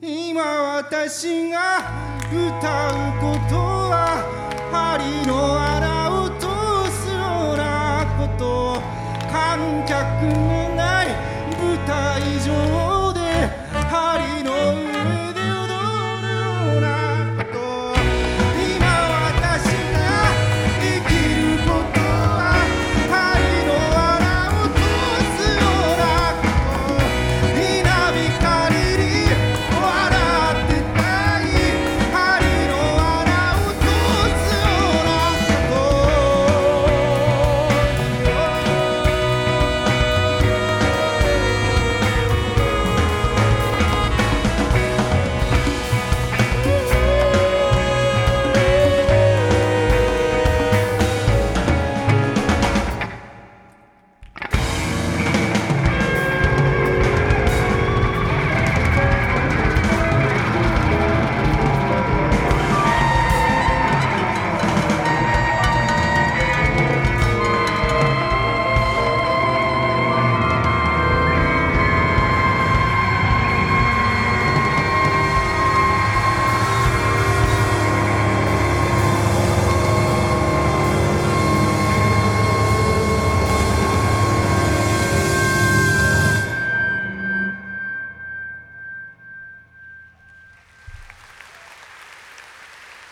今私が歌うことは針の穴を通すようなこと。観客のない舞台上。